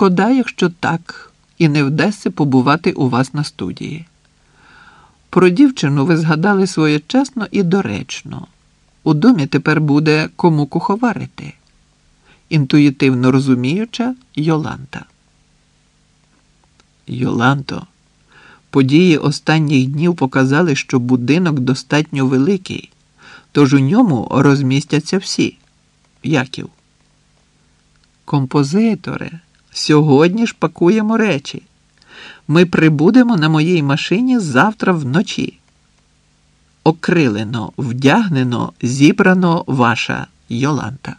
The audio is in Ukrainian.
Шкода, якщо так, і не вдасться побувати у вас на студії. Про дівчину ви згадали своєчасно і доречно. У домі тепер буде кому куховарити. Інтуїтивно розуміюча Йоланта. Йоланто, події останніх днів показали, що будинок достатньо великий, тож у ньому розмістяться всі. Яків. Композиторе, сьогодні ж пакуємо речі. Ми прибудемо на моїй машині завтра вночі. Окрилено, вдягнено, зібрано ваша Йоланта.